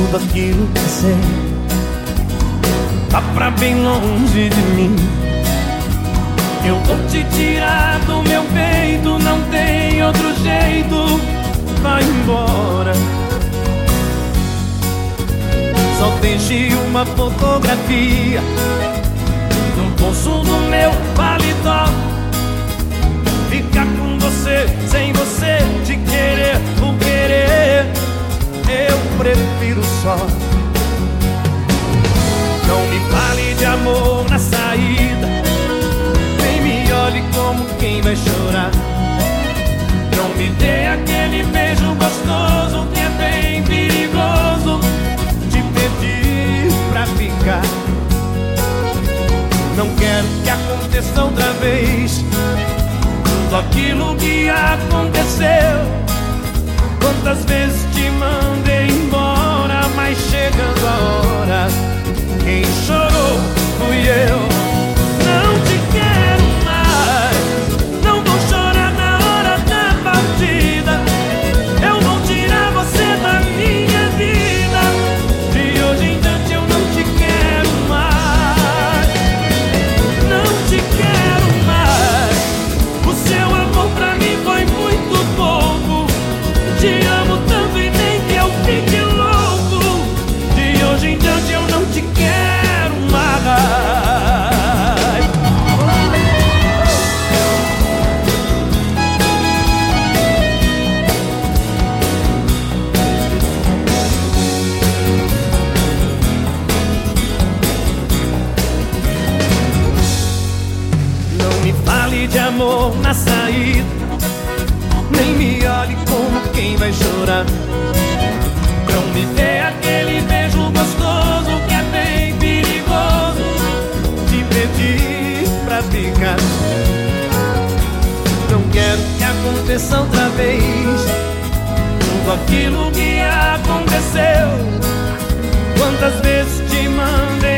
tudo aquilo que sei. Tá pra bem longe de mim. Eu vou te tirar do meu peito Não tem outro jeito. Vai embora. Só deixe uma fotografia outra vez tudo aquilo que aconteceu. Quantas vezes te mandei Nem me olhe como quem vai chorar. Não me dê aquele beijo gostoso Que é bem perigoso Te pedir pra ficar. Não quero que aconteça outra vez Tudo aquilo que aconteceu. Quantas vezes te mandei